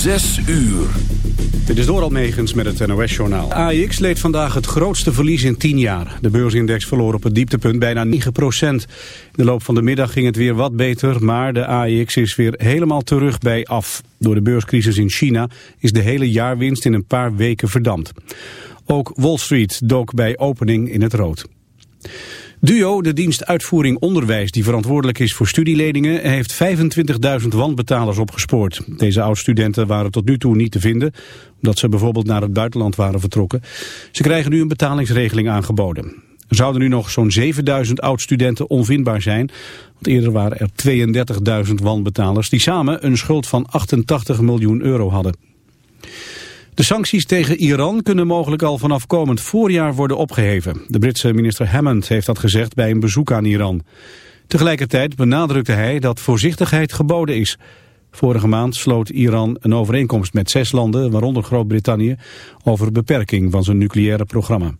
Zes uur. Dit is door Almegens met het NOS-journaal. AX leed vandaag het grootste verlies in 10 jaar. De beursindex verloor op het dieptepunt bijna 9 procent. In de loop van de middag ging het weer wat beter, maar de AX is weer helemaal terug bij af. Door de beurscrisis in China is de hele jaarwinst in een paar weken verdampt. Ook Wall Street dook bij opening in het rood. DUO, de dienst uitvoering onderwijs die verantwoordelijk is voor studieleningen, heeft 25.000 wanbetalers opgespoord. Deze oud-studenten waren tot nu toe niet te vinden, omdat ze bijvoorbeeld naar het buitenland waren vertrokken. Ze krijgen nu een betalingsregeling aangeboden. Er zouden nu nog zo'n 7000 oud-studenten onvindbaar zijn, want eerder waren er 32.000 wanbetalers die samen een schuld van 88 miljoen euro hadden. De sancties tegen Iran kunnen mogelijk al vanaf komend voorjaar worden opgeheven. De Britse minister Hammond heeft dat gezegd bij een bezoek aan Iran. Tegelijkertijd benadrukte hij dat voorzichtigheid geboden is. Vorige maand sloot Iran een overeenkomst met zes landen, waaronder Groot-Brittannië, over beperking van zijn nucleaire programma.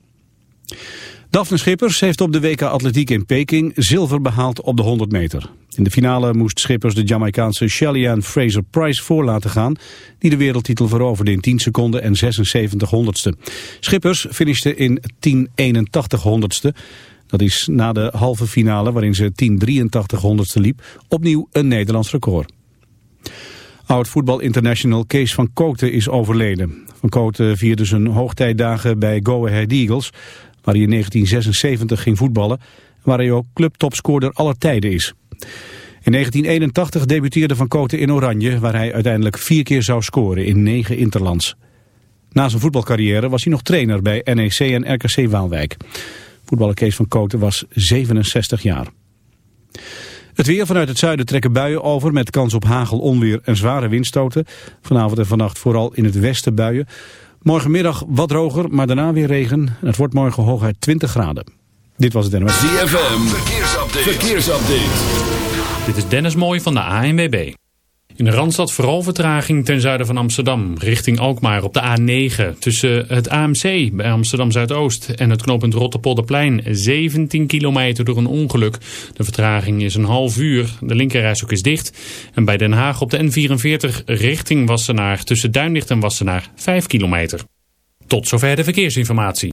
Daphne Schippers heeft op de WK Atletiek in Peking zilver behaald op de 100 meter. In de finale moest Schippers de Jamaicaanse Shelly-Ann Fraser-Price voor laten gaan... die de wereldtitel veroverde in 10 seconden en 76 honderdste. Schippers finishte in 1081 honderdste. Dat is na de halve finale waarin ze 1083 honderdste liep... opnieuw een Nederlands record. Oud-voetbal international Kees van Kooten is overleden. Van Kooten vierde zijn hoogtijdagen bij Go Ahead Eagles waar hij in 1976 ging voetballen, waar hij ook clubtopscorer aller tijden is. In 1981 debuteerde Van Koten in Oranje, waar hij uiteindelijk vier keer zou scoren in negen interlands. Na zijn voetbalcarrière was hij nog trainer bij NEC en RKC Waalwijk. Voetballer Kees van Koten was 67 jaar. Het weer vanuit het zuiden trekken buien over met kans op hagel, onweer en zware windstoten. Vanavond en vannacht vooral in het westen buien. Morgenmiddag wat droger, maar daarna weer regen. Het wordt morgen hooguit 20 graden. Dit was het NOS. ZFM, verkeersupdate. verkeersupdate. Dit is Dennis Mooij van de ANWB. In de Randstad vooral vertraging ten zuiden van Amsterdam, richting Alkmaar op de A9. Tussen het AMC bij Amsterdam Zuidoost en het knooppunt Rotterpolderplein 17 kilometer door een ongeluk. De vertraging is een half uur, de linkerrijstok is dicht. En bij Den Haag op de N44 richting Wassenaar tussen Duinlicht en Wassenaar 5 kilometer. Tot zover de verkeersinformatie.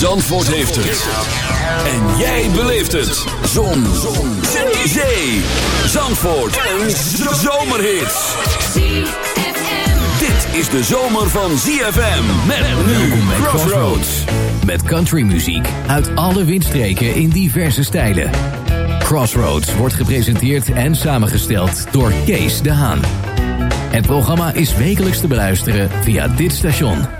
Zandvoort heeft het. En jij beleeft het. Zon. Zon. Zee. Zandvoort. Een zomerhit. Dit is de zomer van ZFM. Met nu Crossroads. Met countrymuziek uit alle windstreken in diverse stijlen. Crossroads wordt gepresenteerd en samengesteld door Kees de Haan. Het programma is wekelijks te beluisteren via dit station.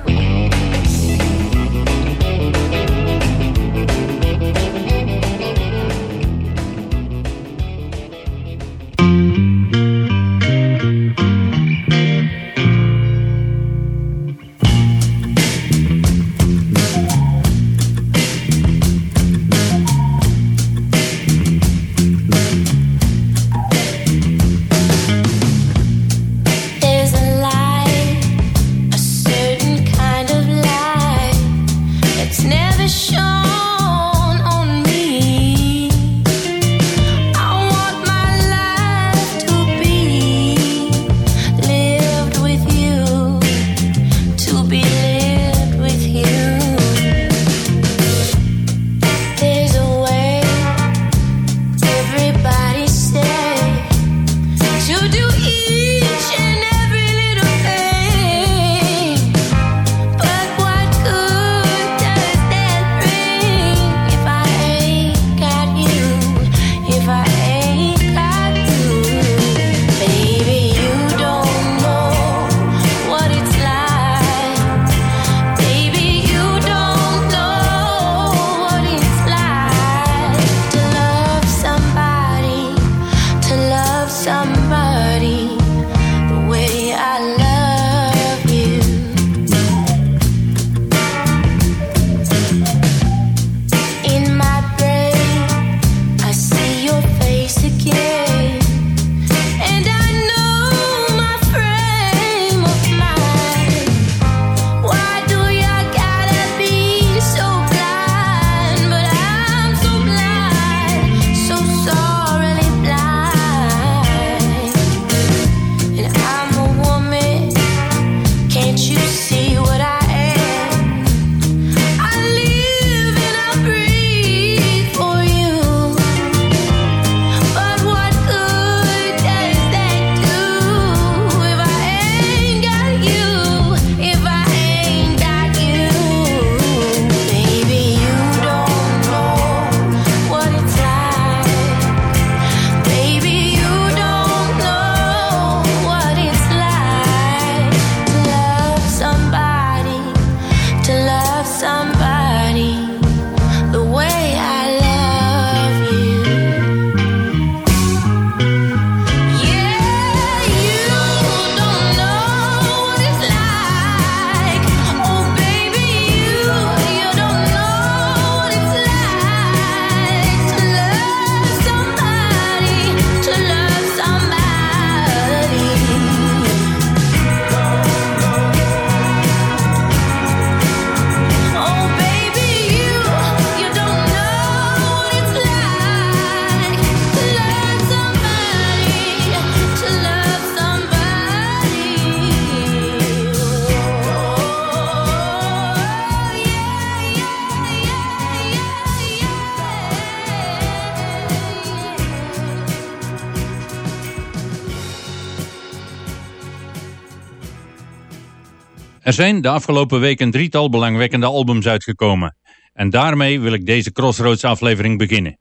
Er zijn de afgelopen week een drietal belangwekkende albums uitgekomen. En daarmee wil ik deze Crossroads aflevering beginnen.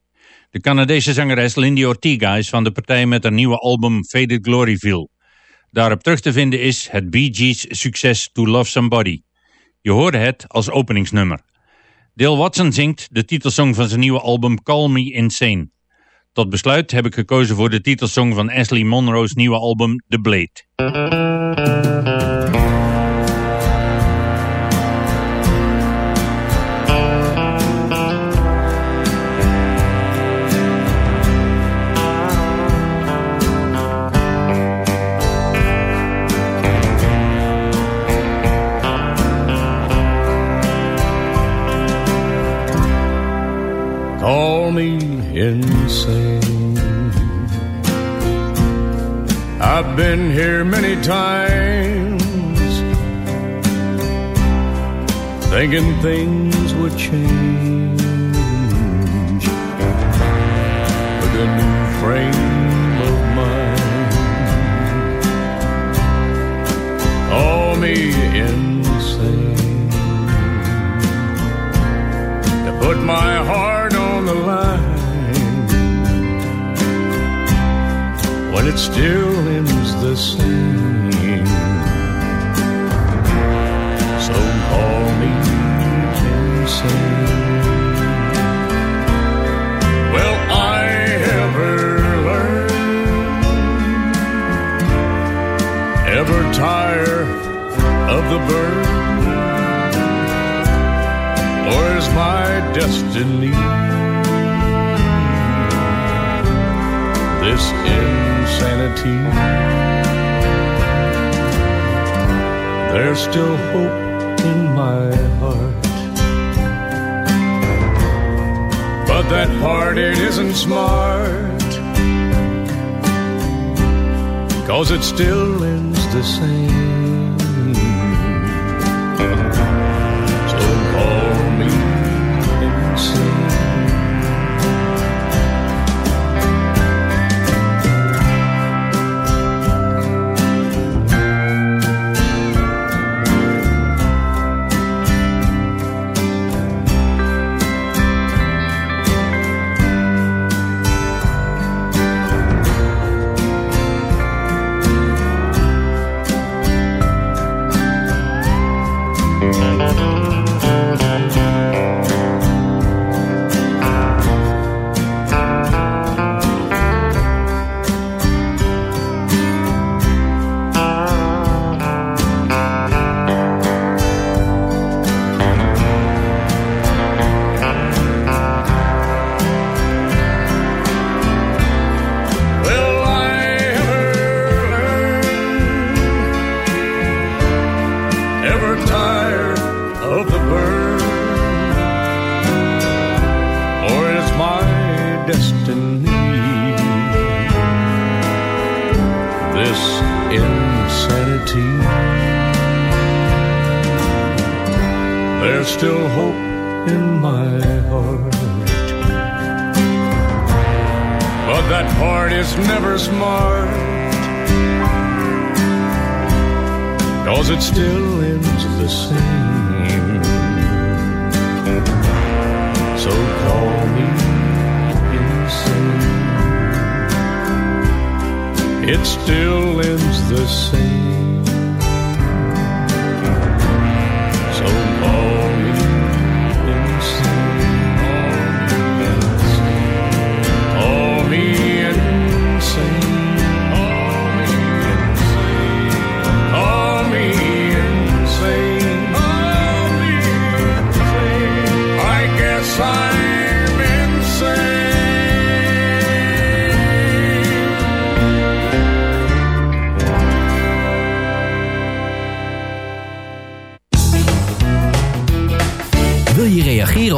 De Canadese zangeres Lindy Ortega is van de partij met haar nieuwe album Faded Gloryville. Daarop terug te vinden is het Bee Gees succes To Love Somebody. Je hoorde het als openingsnummer. Dale Watson zingt de titelsong van zijn nieuwe album Call Me Insane. Tot besluit heb ik gekozen voor de titelsong van Ashley Monroe's nieuwe album The Blade. Call me insane. I've been here many times, thinking things would change with a new frame of mind. Call me insane to put my heart when it still ends the same. So call me insane. Will I ever learn? Ever tire of the burn? or is my destiny this insanity? There's still hope in my heart, but that part it isn't smart, cause it still ends the same. Cause it still ends the same. So call me insane. It still ends the same.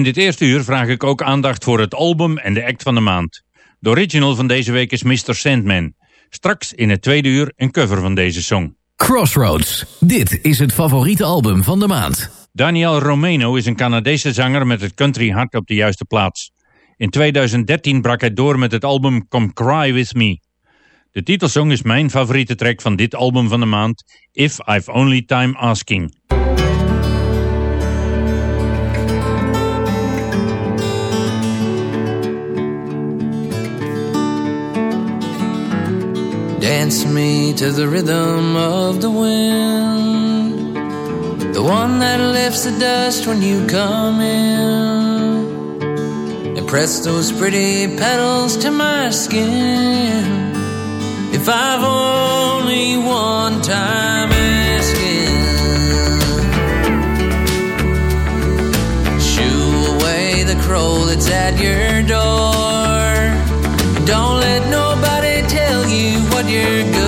In dit eerste uur vraag ik ook aandacht voor het album en de act van de maand. De original van deze week is Mr. Sandman. Straks in het tweede uur een cover van deze song. Crossroads. Dit is het favoriete album van de maand. Daniel Romano is een Canadese zanger met het country hart op de juiste plaats. In 2013 brak hij door met het album Come Cry With Me. De titelsong is mijn favoriete track van dit album van de maand, If I've Only Time Asking. Dance me to the rhythm of the wind, the one that lifts the dust when you come in, and press those pretty petals to my skin. If I've only one time asking, shoo away the crow that's at your door. Don't let what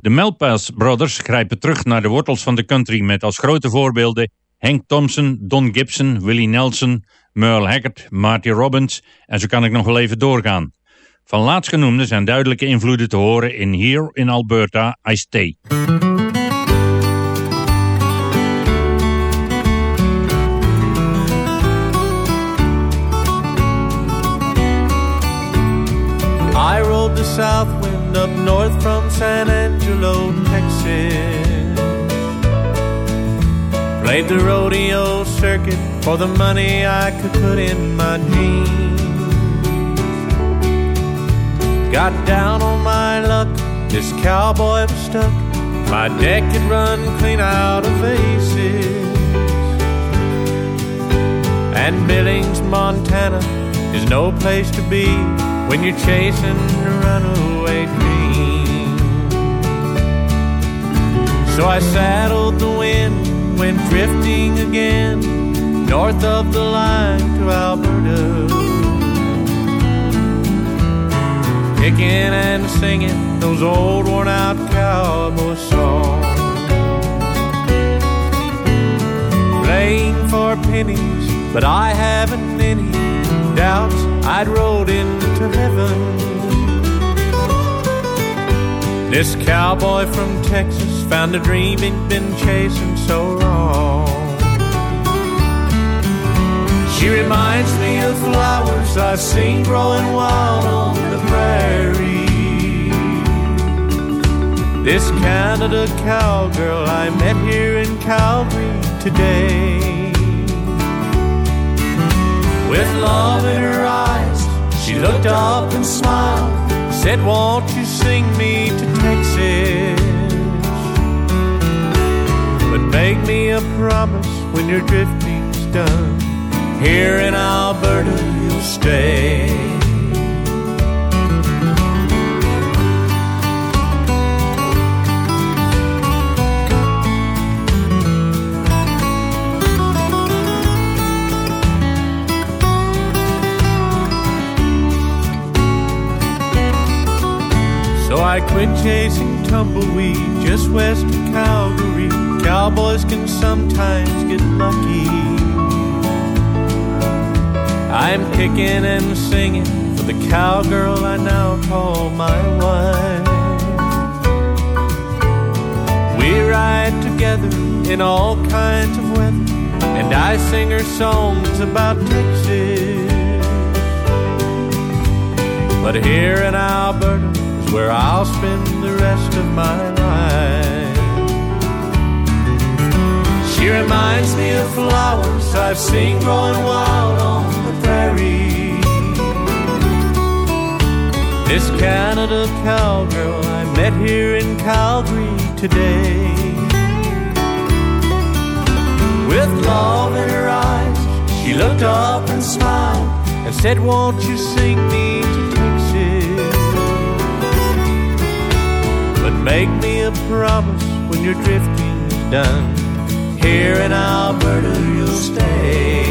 De Melpass Brothers grijpen terug naar de wortels van de country met als grote voorbeelden Hank Thompson, Don Gibson, Willie Nelson, Merle Haggard, Marty Robbins en zo kan ik nog wel even doorgaan. Van laatstgenoemde zijn duidelijke invloeden te horen in Here in Alberta I Stay. San Angelo, Texas. Played the rodeo circuit for the money I could put in my jeans. Got down on my luck, this cowboy was stuck. My deck had run clean out of aces. And Billings, Montana is no place to be when you're chasing a runaway dream. So I saddled the wind, went drifting again, north of the line to Alberta. Picking and singing those old worn out cowboy songs. Playing for pennies, but I haven't any doubts I'd rode into heaven. This cowboy from Texas found a dream he'd been chasing so long. She reminds me of flowers I've seen growing wild on the prairie. This Canada cowgirl I met here in Calgary today. With love in her eyes, she looked up and smiled. Said, Won't you sing me to Texas? But make me a promise when your drifting's done. Here in Alberta, you'll stay. I quit chasing tumbleweed just west of Calgary. Cowboys can sometimes get lucky. I'm kicking and singing for the cowgirl I now call my wife. We ride together in all kinds of weather, and I sing her songs about Texas. But here in Alberta where I'll spend the rest of my life. She reminds me of flowers I've seen growing wild on the prairie. This Canada cowgirl I met here in Calgary today. With love in her eyes, she looked up and smiled and said, Won't you sing me make me a promise when your drifting's done. Here in Alberta, you'll stay.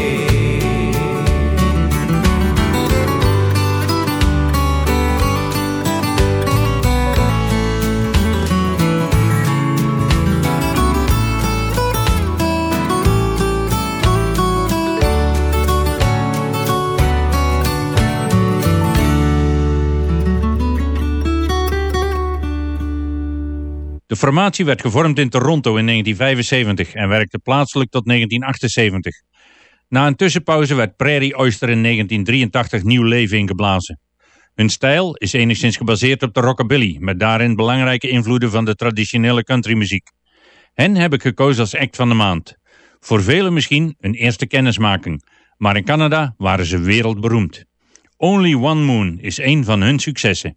formatie werd gevormd in Toronto in 1975 en werkte plaatselijk tot 1978. Na een tussenpauze werd Prairie Oyster in 1983 nieuw leven ingeblazen. Hun stijl is enigszins gebaseerd op de rockabilly, met daarin belangrijke invloeden van de traditionele countrymuziek. Hen heb ik gekozen als act van de maand. Voor velen misschien een eerste kennismaking, maar in Canada waren ze wereldberoemd. Only One Moon is een van hun successen.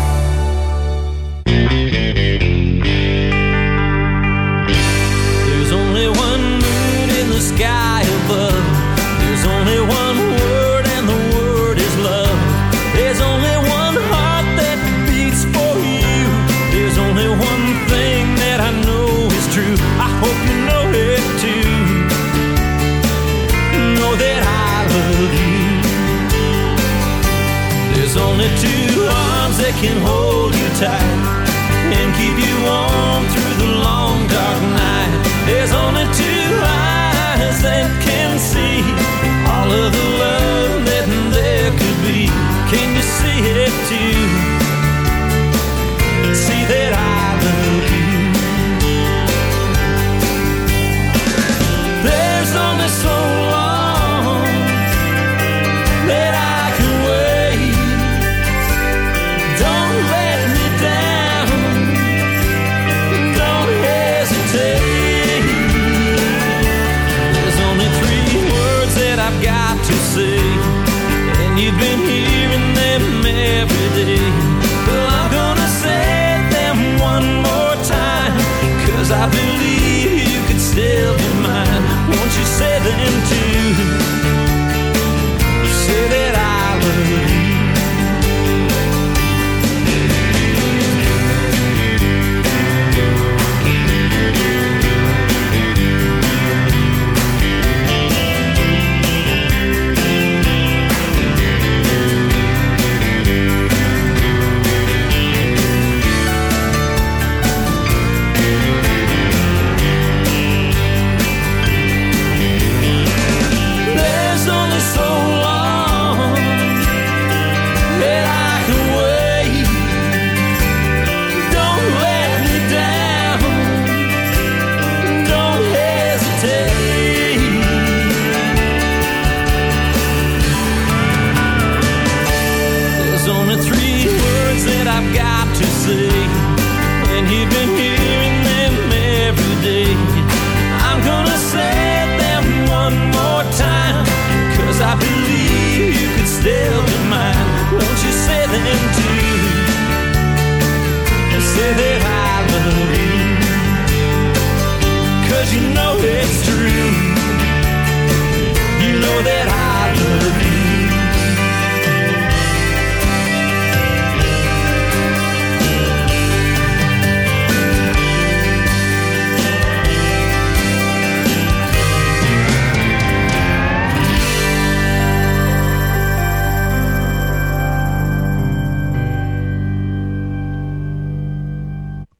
can hold you tight.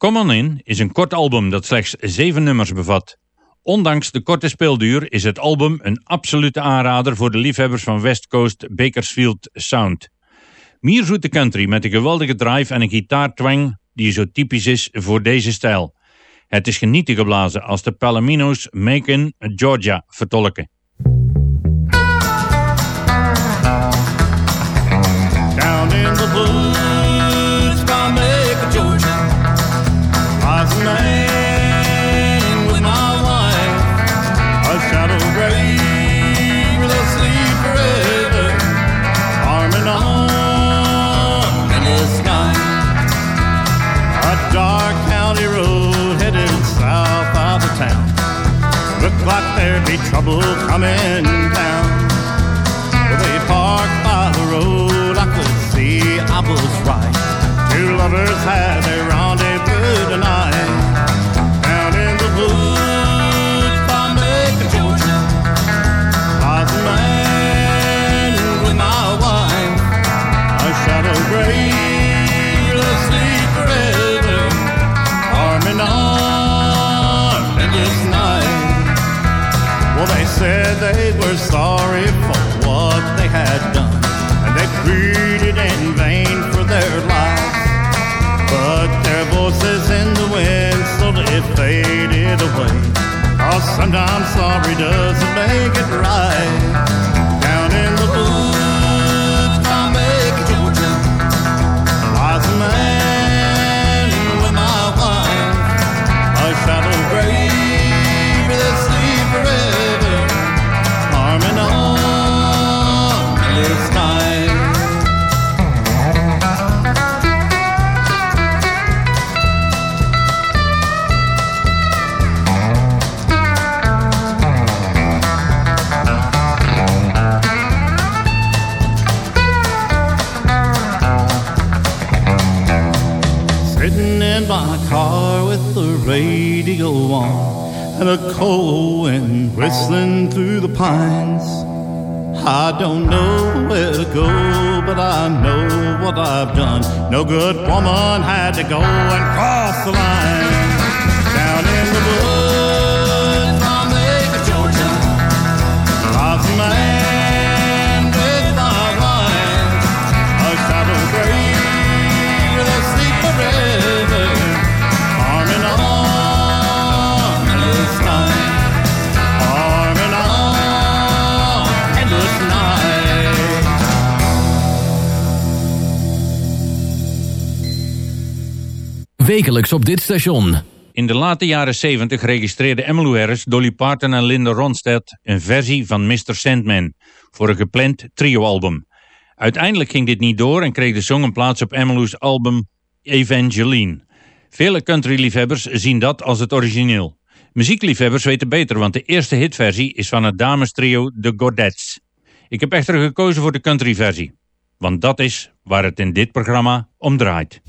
Come On In is een kort album dat slechts zeven nummers bevat. Ondanks de korte speelduur is het album een absolute aanrader voor de liefhebbers van West Coast Bakersfield Sound. Meer de country met een geweldige drive en een gitaartwang die zo typisch is voor deze stijl. Het is genieten geblazen als de Palomino's Macon, Georgia vertolken. trouble. said they were sorry for what they had done, and they pleaded in vain for their lives. But their voices in the wind slowly faded away. Cause sometimes sorry doesn't make it right. Woman Op dit station. In de late jaren 70 registreerden Emmylou Harris, Dolly Parton en Linda Ronstadt een versie van Mr. Sandman voor een gepland trio-album. Uiteindelijk ging dit niet door en kreeg de song een plaats op Emmylou's album Evangeline. Vele country-liefhebbers zien dat als het origineel. Muziekliefhebbers weten beter, want de eerste hitversie is van het damestrio The Godettes. Ik heb echter gekozen voor de country-versie, want dat is waar het in dit programma om draait.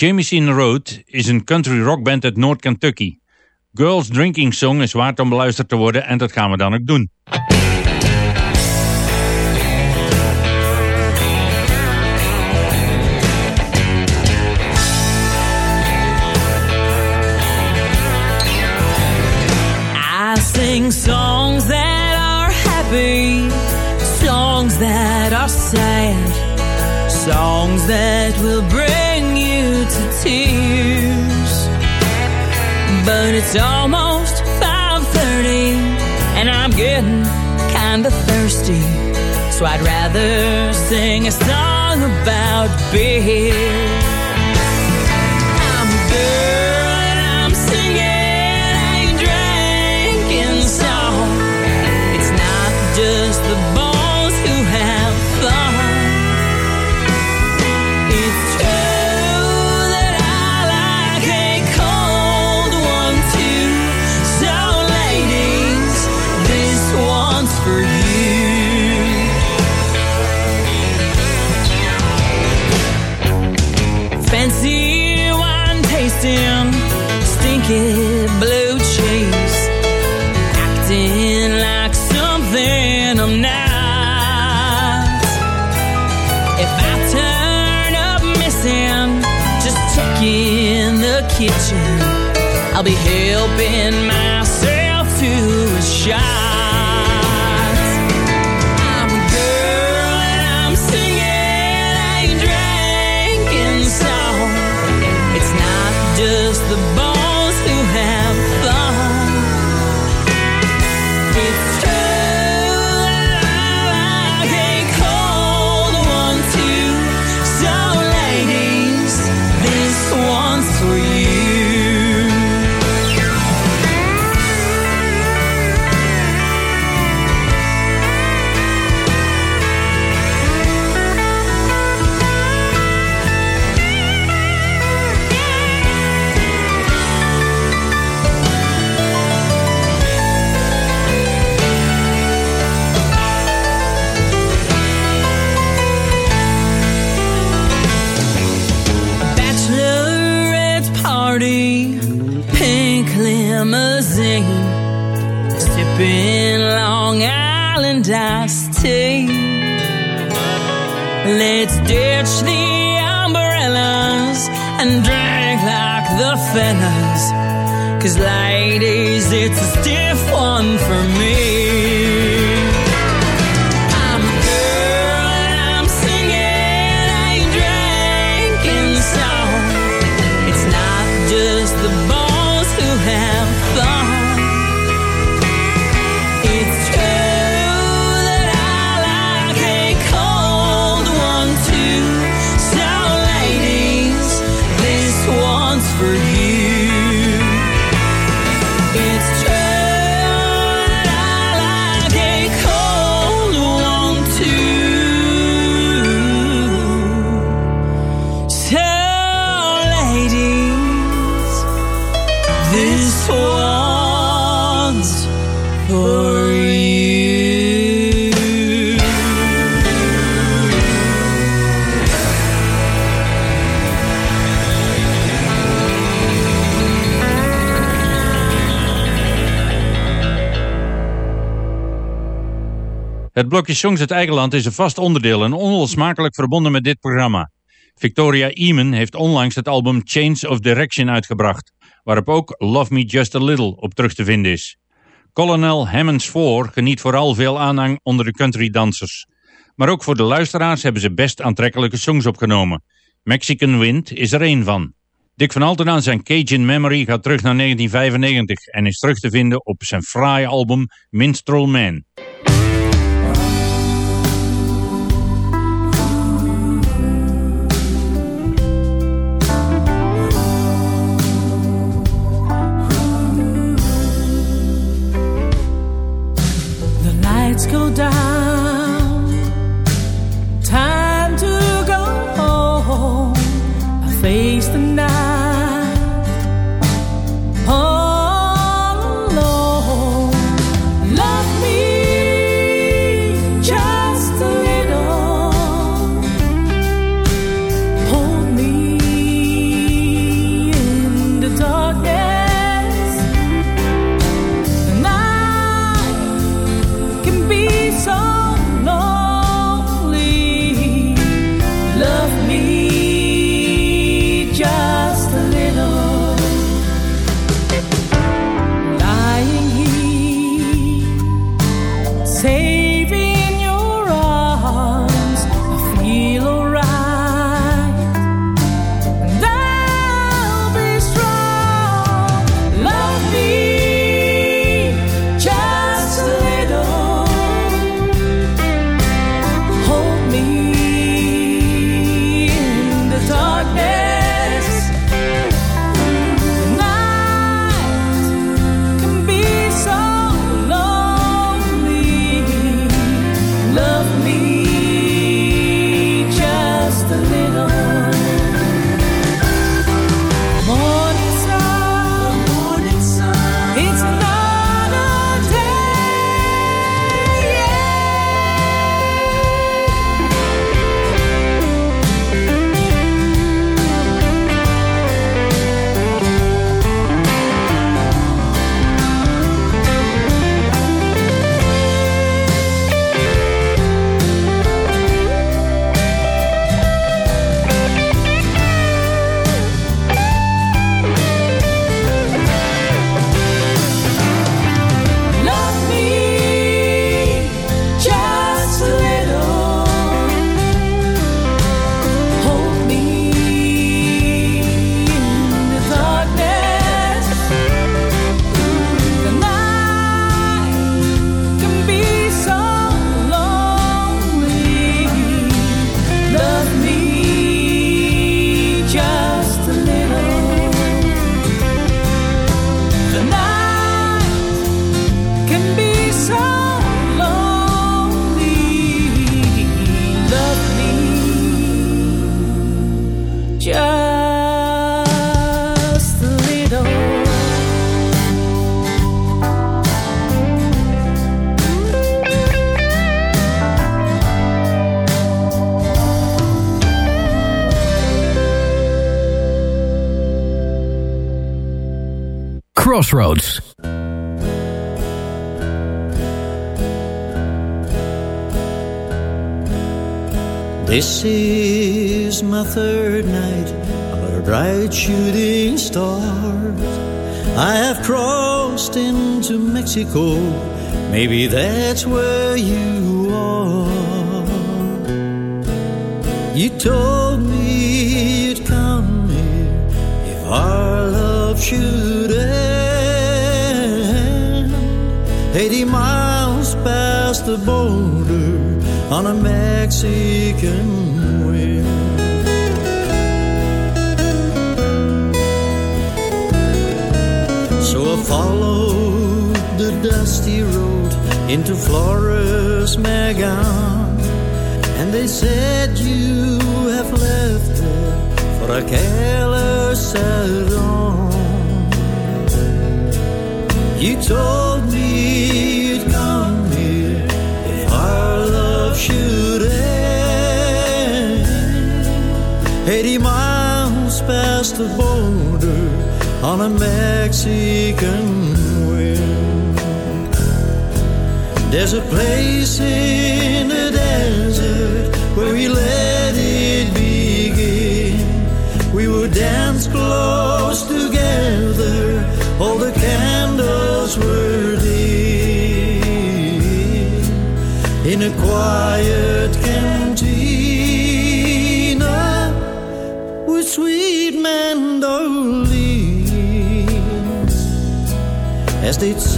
The Road is een country rock rockband uit Noord-Kentucky. Girls Drinking Song is waard om beluisterd te worden en dat gaan we dan ook doen. I sing songs that are happy, songs that are sad, songs that will bring tears. But it's almost 5:30 and I'm getting kinda thirsty. So I'd rather sing a song about beer. Kitchen. I'll be helping myself to a shot. Ditch the umbrellas and drink like the fellas. Cause ladies, it's Het blokje Songs uit eigen land is een vast onderdeel en onlosmakelijk verbonden met dit programma. Victoria Eamon heeft onlangs het album Change of Direction uitgebracht, waarop ook Love Me Just a Little op terug te vinden is. Colonel Hammonds 4 geniet vooral veel aanhang onder de countrydansers. Maar ook voor de luisteraars hebben ze best aantrekkelijke songs opgenomen. Mexican Wind is er één van. Dick van Alten aan zijn Cajun Memory gaat terug naar 1995 en is terug te vinden op zijn fraaie album Minstrel Man. Go down. Crossroads. This is my third night under bright shooting stars. I have crossed into Mexico. Maybe that's where you are. You told me you'd come here if our love should end. 80 miles past the border on a Mexican wind. So I followed the dusty road into Flores, Magan. And they said you have left for a careless Ceylon. You told 80 miles past the border on a Mexican wind. There's a place in the desert where we let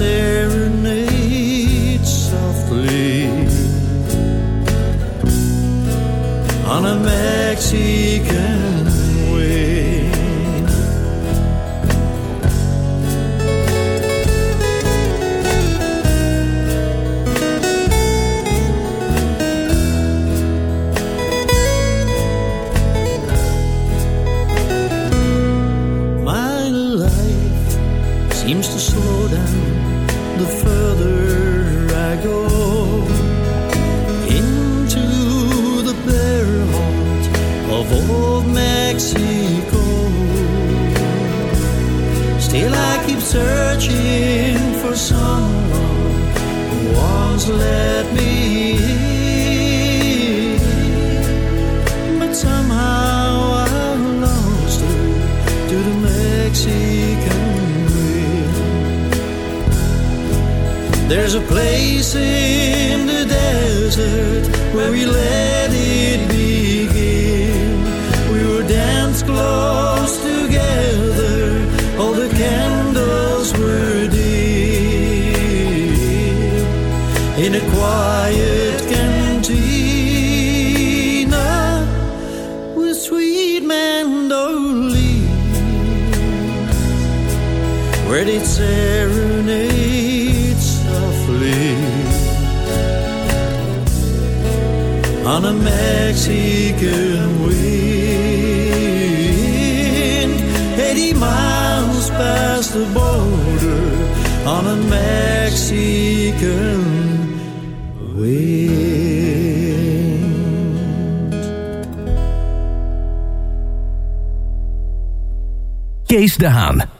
as place in the desert where we let on a Mexican wind. 80 miles past the border on a Mexican wind. Kees de Haan.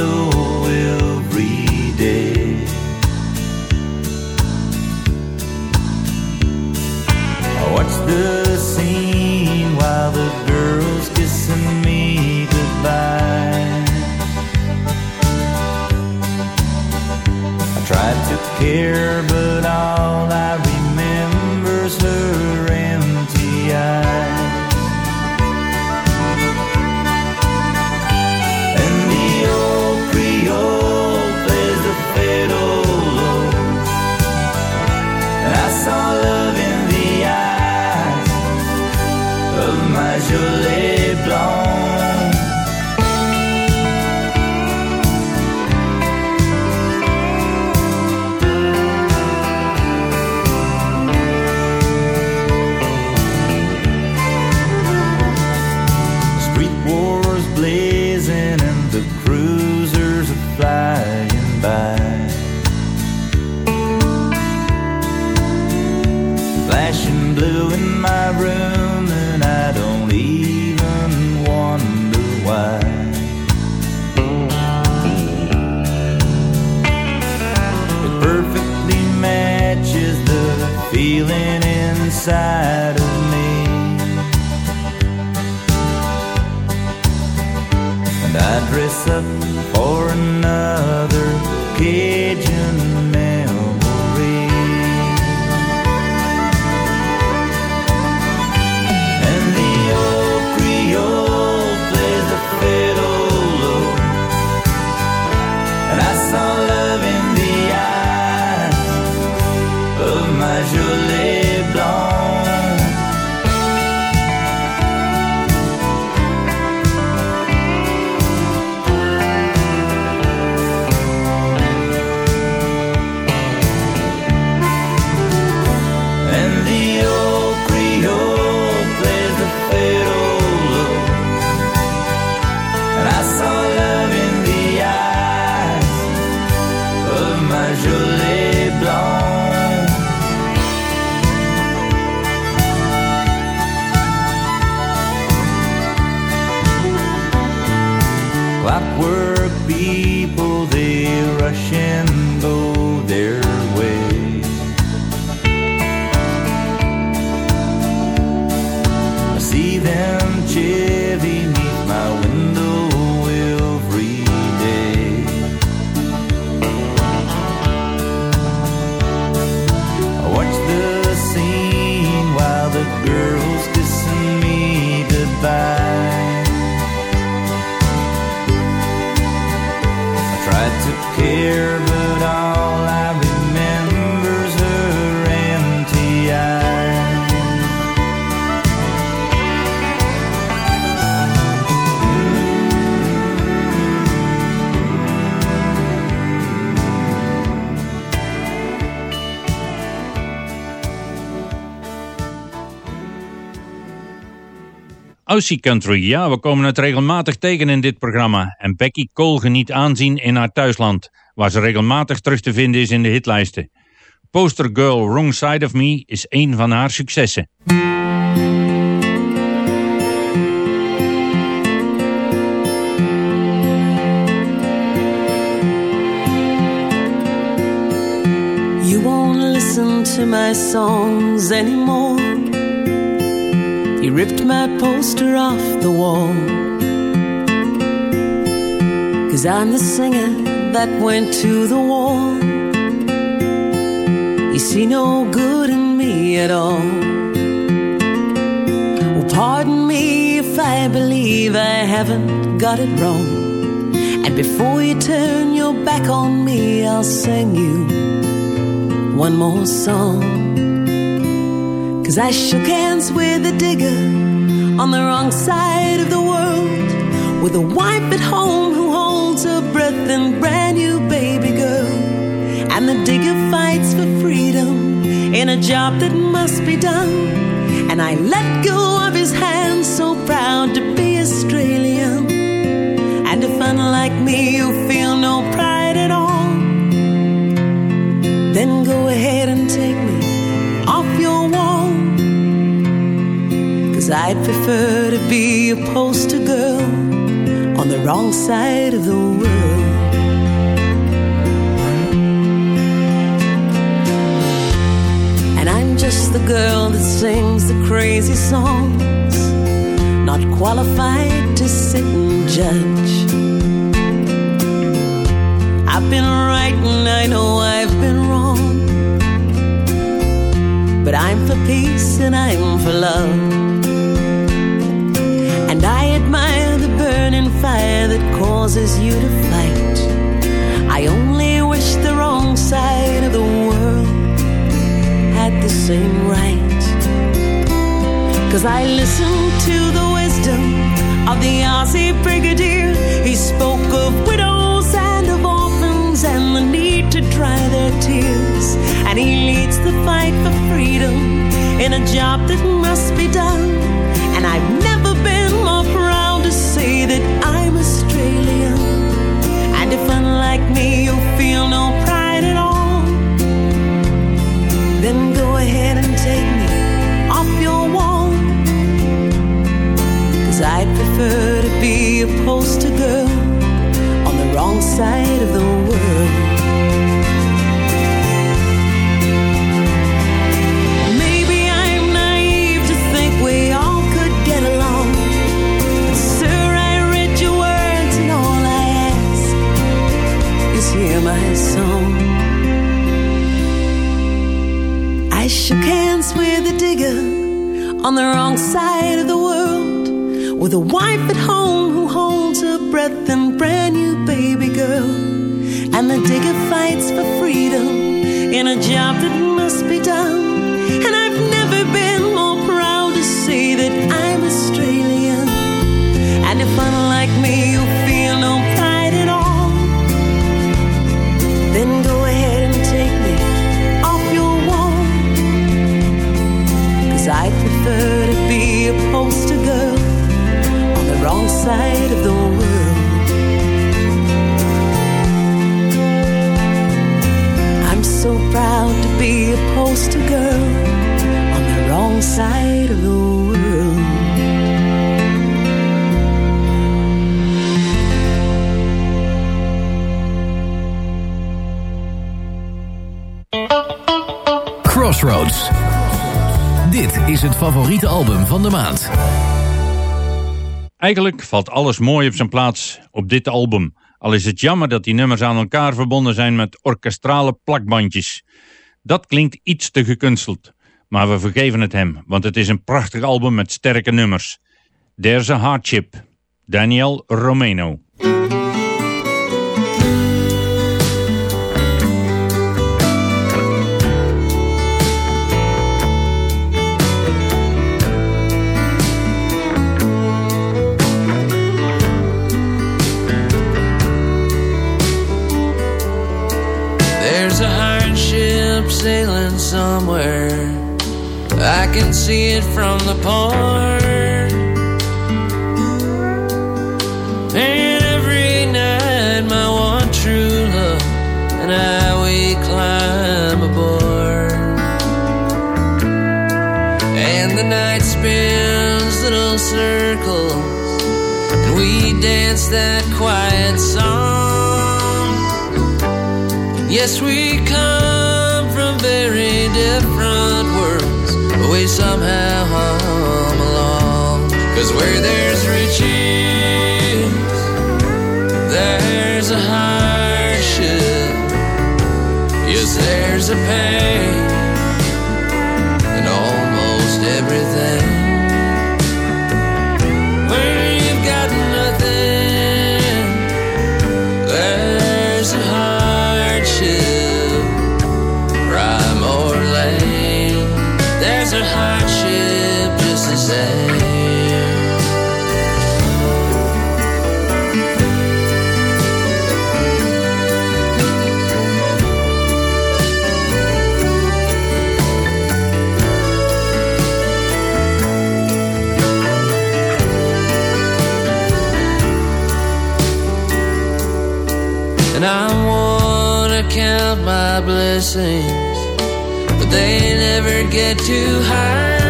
Window every day. I watch the scene while the girl's kissing me goodbye. I tried to care, but all I remember's her empty eyes. Feeling inside of me. And I dress up for another Cajun Aussie Country, ja, we komen het regelmatig tegen in dit programma. En Becky Cole geniet aanzien in haar thuisland, waar ze regelmatig terug te vinden is in de hitlijsten. Poster Girl Wrong Side of Me is een van haar successen. You won't listen to my songs anymore. You ripped my poster off the wall. Cause I'm the singer that went to the war. You see no good in me at all. Well, pardon me if I believe I haven't got it wrong. And before you turn your back on me, I'll sing you one more song. Cause I shook hands with a digger on the wrong side of the world. With a wife at home who holds her breath and brand new baby girl. And the digger fights for freedom in a job that must be done. And I let go of his hand, so proud to be Australian. And if unlike me you feel no pride at all, then go ahead and take me off your wall. Cause I'd prefer to be a poster girl on the wrong side of the world. And I'm just the girl that sings the crazy songs, not qualified to sit and judge. I've been right and I know I've been wrong. But I'm for peace and I'm for love. Fire that causes you to fight. I only wish the wrong side of the world had the same right. Cause I listened to the wisdom of the Aussie Brigadier. He spoke of widows and of orphans and the need to dry their tears. And he leads the fight for freedom in a job that must be done. And I've never been more proud to say that I'm Australian. Me you feel no pride at all, then go ahead and take me off your I'd prefer to be a poster girl on the wrong side of the world. My song. I shook hands with a digger on the wrong side of the world with a wife at home who holds her breath and brand new baby girl. And the digger fights for freedom in a job that must be done. Wrong side of the world. I'm so proud to be a poster girl on the wrong side of the world. Crossroads. Dit is het favoriete album van de maand. Eigenlijk valt alles mooi op zijn plaats op dit album. Al is het jammer dat die nummers aan elkaar verbonden zijn met orkestrale plakbandjes. Dat klinkt iets te gekunsteld. Maar we vergeven het hem, want het is een prachtig album met sterke nummers. There's a Hardship. Daniel Romano. Somewhere. I can see it from the port. And every night, my one true love and I we climb aboard. And the night spins little circles, and we dance that quiet song. Yes, we come different worlds, but we somehow hum along. Cause where there's riches, there's a hardship. Yes, there's a pain my blessings, but they never get too high.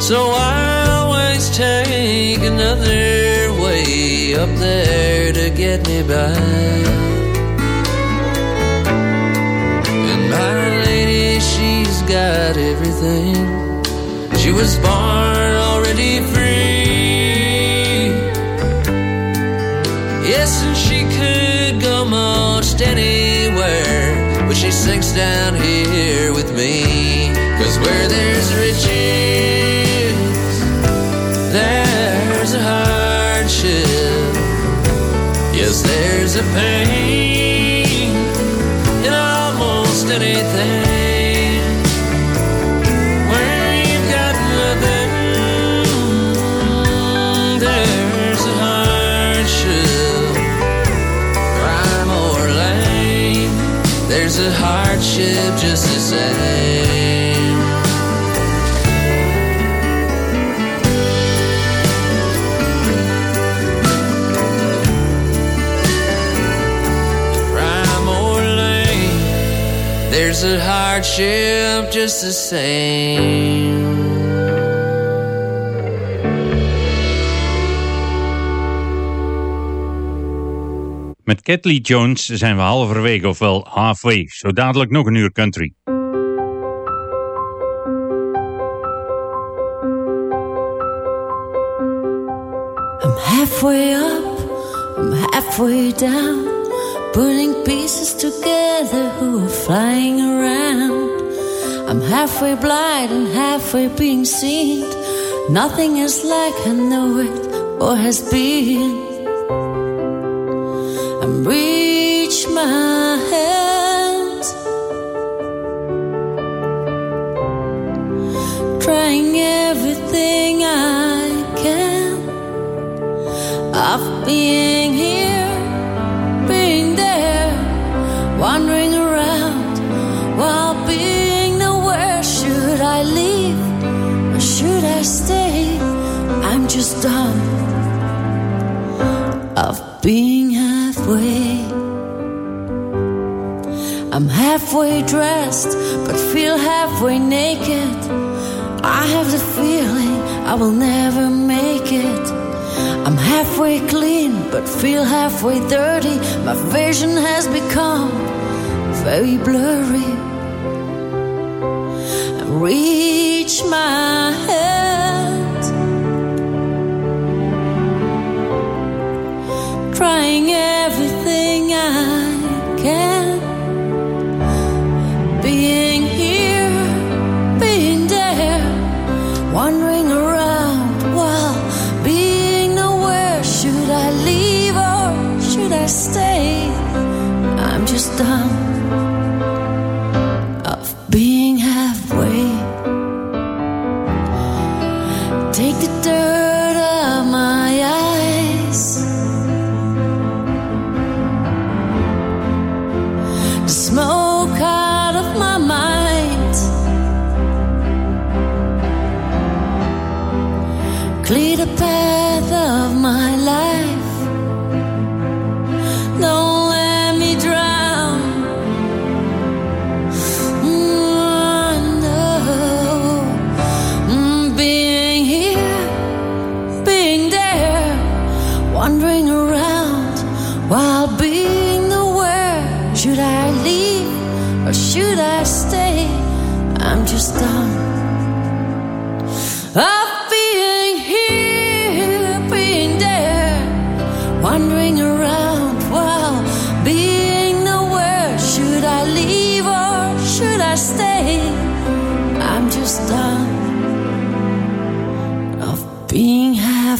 So I always take another way up there to get me by. And my lady, she's got everything. She was born already free. Most anywhere, but she sinks down here with me. Cause where there's riches, there's a hardship. Yes, there's a pain in almost anything. Hardship just the same. Or lane, there's a hardship just the same. Met Kathleen Jones zijn we halverwege, ofwel halfway. Zo dadelijk nog een uur country. I'm halfway up, I'm halfway down, putting pieces together who are flying around. I'm halfway blind and halfway being seen. Nothing is like I know it or has been. Halfway dressed, but feel halfway naked. I have the feeling I will never make it. I'm halfway clean, but feel halfway dirty. My vision has become very blurry. I reach my hand, trying everything I can. Wandering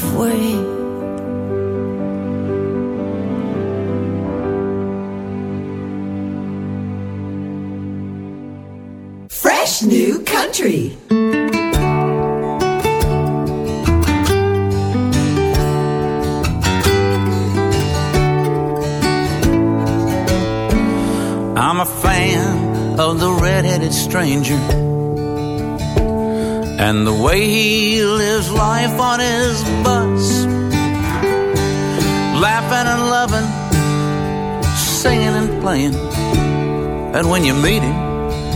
halfway. Fresh new country. I'm a fan of the red-headed stranger and the way he lives life on his bus, laughing and loving, singing and playing. And when you meet him,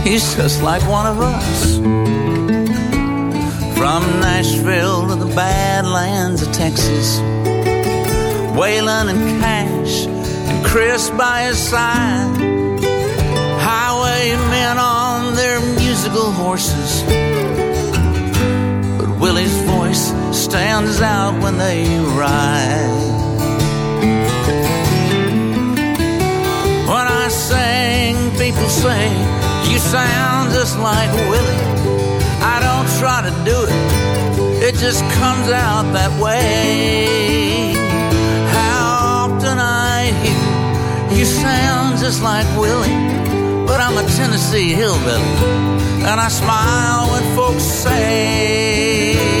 he's just like one of us. From Nashville to the Badlands of Texas, Waylon and Cash and Chris by his side highwaymen on their musical horses. Stands out when they ride. When I sing, people say, You sound just like Willie. I don't try to do it, it just comes out that way. How often I hear, You sound just like Willie but I'm a Tennessee hillbilly, and I smile when folks say,